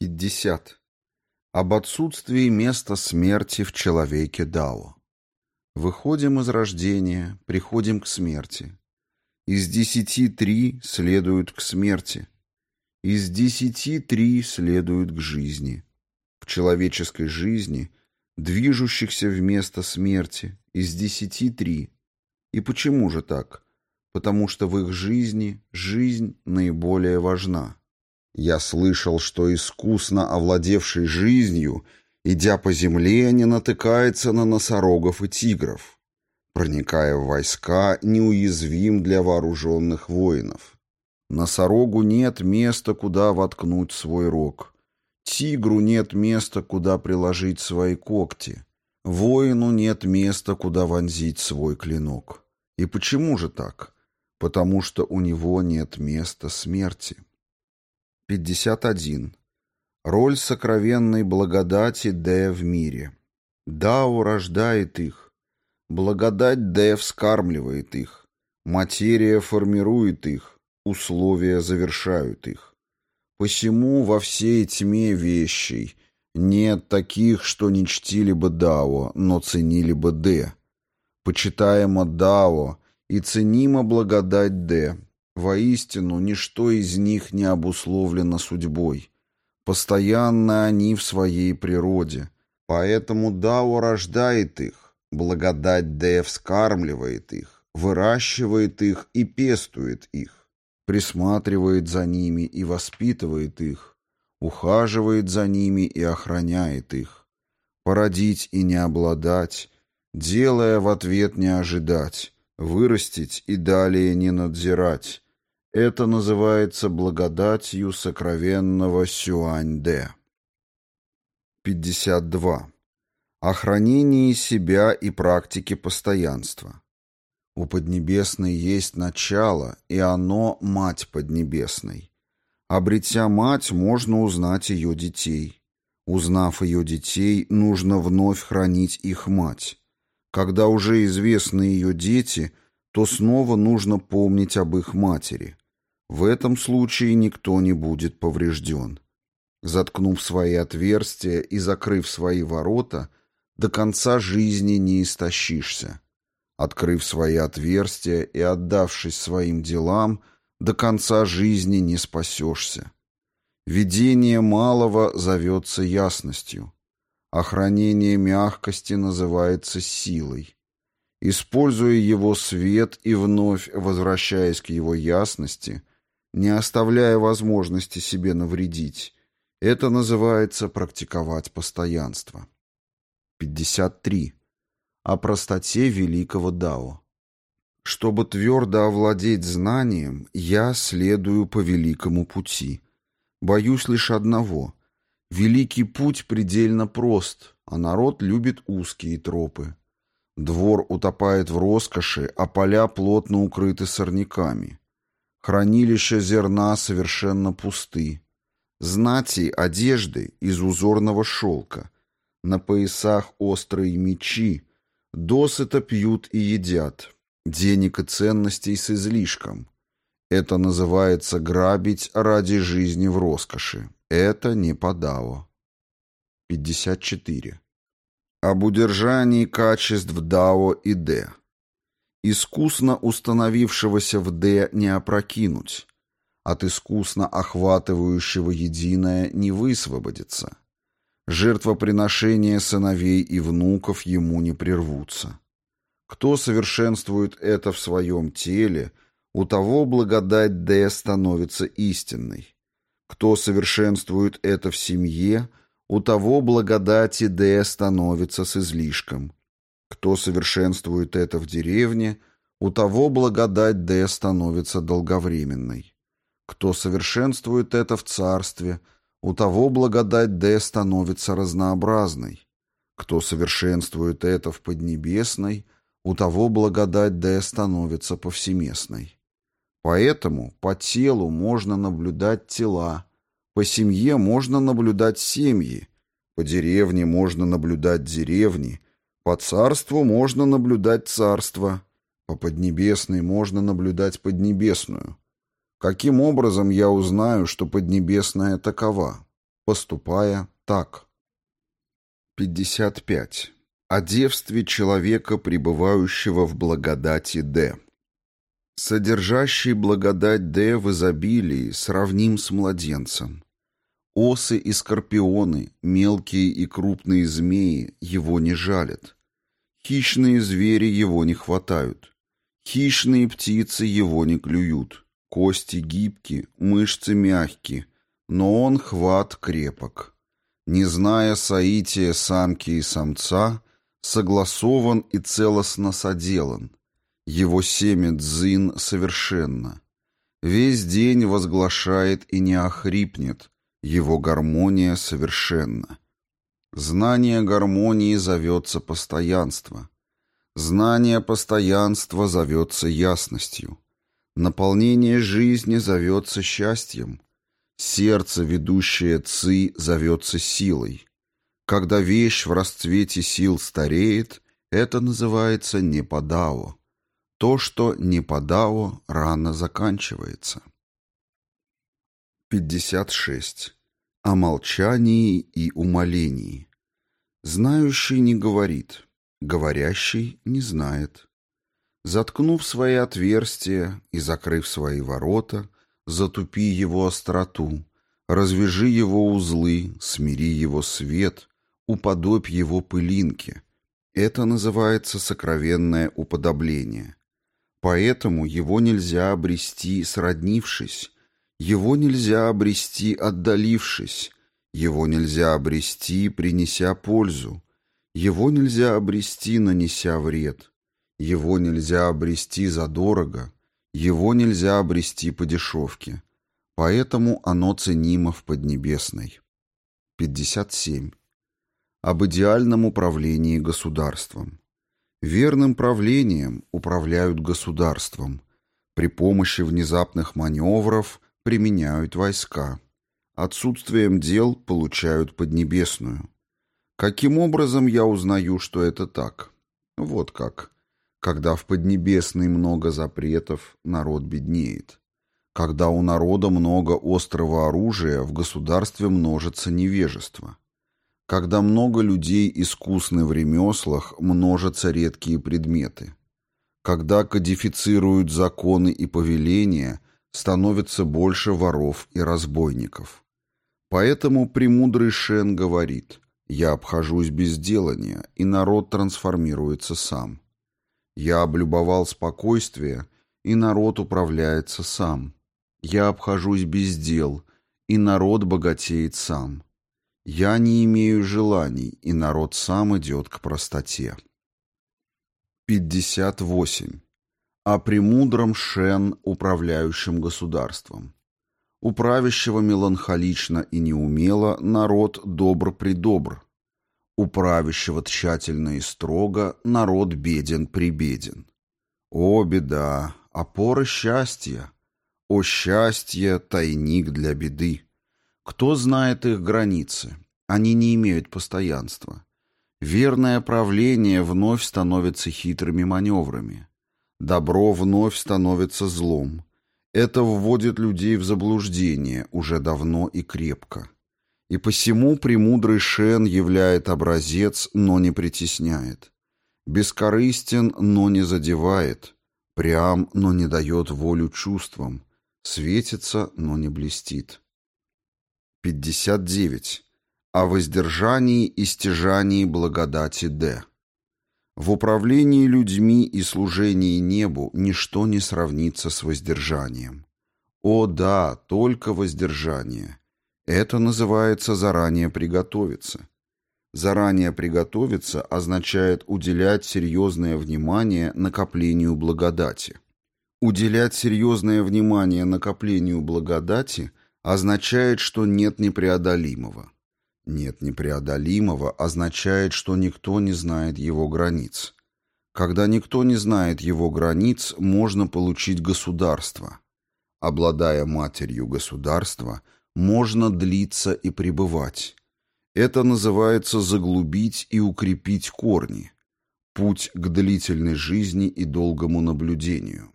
50. Об отсутствии места смерти в человеке Дао. Выходим из рождения, приходим к смерти. Из десяти три следуют к смерти. Из десяти три следуют к жизни. В человеческой жизни, движущихся вместо смерти, из десяти три. И почему же так? Потому что в их жизни жизнь наиболее важна. Я слышал, что искусно овладевший жизнью, идя по земле, не натыкается на носорогов и тигров. Проникая в войска, неуязвим для вооруженных воинов. Носорогу нет места, куда воткнуть свой рог. Тигру нет места, куда приложить свои когти. Воину нет места, куда вонзить свой клинок. И почему же так? Потому что у него нет места смерти. 51. Роль сокровенной благодати Д в мире. Дао рождает их. Благодать Д вскармливает их. Материя формирует их. Условия завершают их. Посему во всей тьме вещей нет таких, что не чтили бы Дао, но ценили бы Д. Почитаемо Дао и ценима благодать Д, Воистину, ничто из них не обусловлено судьбой. Постоянно они в своей природе. Поэтому Дао рождает их, благодать Дэ вскармливает их, выращивает их и пестует их, присматривает за ними и воспитывает их, ухаживает за ними и охраняет их. Породить и не обладать, делая в ответ не ожидать, вырастить и далее не надзирать, это называется благодатью сокровенного Сюань-Дэ. 52. О хранении себя и практике постоянства. У Поднебесной есть начало, и оно — мать Поднебесной. Обретя мать, можно узнать ее детей. Узнав ее детей, нужно вновь хранить их мать. Когда уже известны ее дети, то снова нужно помнить об их матери. В этом случае никто не будет поврежден. Заткнув свои отверстия и закрыв свои ворота, до конца жизни не истощишься. Открыв свои отверстия и отдавшись своим делам, до конца жизни не спасешься. Видение малого зовется ясностью. Охранение мягкости называется силой. Используя его свет и вновь возвращаясь к его ясности – не оставляя возможности себе навредить. Это называется практиковать постоянство. 53. О простоте великого Дао. Чтобы твердо овладеть знанием, я следую по великому пути. Боюсь лишь одного. Великий путь предельно прост, а народ любит узкие тропы. Двор утопает в роскоши, а поля плотно укрыты сорняками. Хранилища зерна совершенно пусты. Знати одежды из узорного шелка. На поясах острые мечи. Досыта пьют и едят. Денег и ценностей с излишком. Это называется грабить ради жизни в роскоши. Это не подао. 54. Об удержании качеств Дао и Д искусно установившегося в «Д» не опрокинуть, от искусно охватывающего единое не высвободиться. Жертвоприношения сыновей и внуков ему не прервутся. Кто совершенствует это в своем теле, у того благодать Д становится истинной. Кто совершенствует это в семье, у того благодати Д становится с излишком. Кто совершенствует это в деревне, у того благодать Д становится долговременной. Кто совершенствует это в царстве, у того благодать Д становится разнообразной. Кто совершенствует это в Поднебесной, у того благодать Д становится повсеместной. Поэтому по телу можно наблюдать тела, по семье можно наблюдать семьи, по деревне можно наблюдать деревни, по царству можно наблюдать царство, по Поднебесной можно наблюдать Поднебесную. Каким образом я узнаю, что Поднебесная такова? поступая так. 55. О девстве человека, пребывающего в благодати Д. Содержащий благодать Д в изобилии сравним с младенцем. Осы и скорпионы, мелкие и крупные змеи его не жалят. Хищные звери его не хватают. Хищные птицы его не клюют. Кости гибки, мышцы мягкие, но он хват крепок. Не зная соития самки и самца, согласован и целостно соделан. Его семя дзин совершенно. Весь день возглашает и не охрипнет, его гармония совершенна. Знание гармонии зовется постоянство. Знание постоянства зовется ясностью. Наполнение жизни зовется счастьем. Сердце, ведущее ци, зовется силой. Когда вещь в расцвете сил стареет, это называется непадао. То, что непадао, рано заканчивается. 56. О молчании и умолении. Знающий не говорит, говорящий не знает. Заткнув свои отверстия и закрыв свои ворота, затупи его остроту, развяжи его узлы, смири его свет, уподобь его пылинке. Это называется сокровенное уподобление. Поэтому его нельзя обрести, сроднившись, его нельзя обрести, отдалившись, его нельзя обрести, принеся пользу, его нельзя обрести, нанеся вред, его нельзя обрести задорого, его нельзя обрести по дешевке. Поэтому оно ценимо в Поднебесной. 57. Об идеальном управлении государством. Верным правлением управляют государством. При помощи внезапных маневров – применяют войска. Отсутствием дел получают Поднебесную. Каким образом я узнаю, что это так? Вот как. Когда в Поднебесной много запретов, народ беднеет. Когда у народа много острого оружия, в государстве множится невежество. Когда много людей искусны в ремеслах, множатся редкие предметы. Когда кодифицируют законы и повеления – становится больше воров и разбойников. Поэтому премудрый Шен говорит, «Я обхожусь без делания, и народ трансформируется сам. Я облюбовал спокойствие, и народ управляется сам. Я обхожусь без дел, и народ богатеет сам. Я не имею желаний, и народ сам идет к простоте». 58 о премудром Шен, управляющем государством. У меланхолично и неумело народ добр-придобр. У тщательно и строго народ беден-прибеден. О, беда, опора счастья! О, счастье, тайник для беды! Кто знает их границы? Они не имеют постоянства. Верное правление вновь становится хитрыми маневрами. Добро вновь становится злом. Это вводит людей в заблуждение уже давно и крепко. И посему премудрый Шен являет образец, но не притесняет. Бескорыстен, но не задевает. Прям, но не дает волю чувствам. Светится, но не блестит. 59. О воздержании и стяжании благодати Д. В управлении людьми и служении небу ничто не сравнится с воздержанием. О да, только воздержание. Это называется заранее приготовиться. Заранее приготовиться означает уделять серьезное внимание накоплению благодати. Уделять серьезное внимание накоплению благодати означает, что нет непреодолимого. Нет непреодолимого означает, что никто не знает его границ. Когда никто не знает его границ, можно получить государство. Обладая матерью государства, можно длиться и пребывать. Это называется заглубить и укрепить корни. Путь к длительной жизни и долгому наблюдению.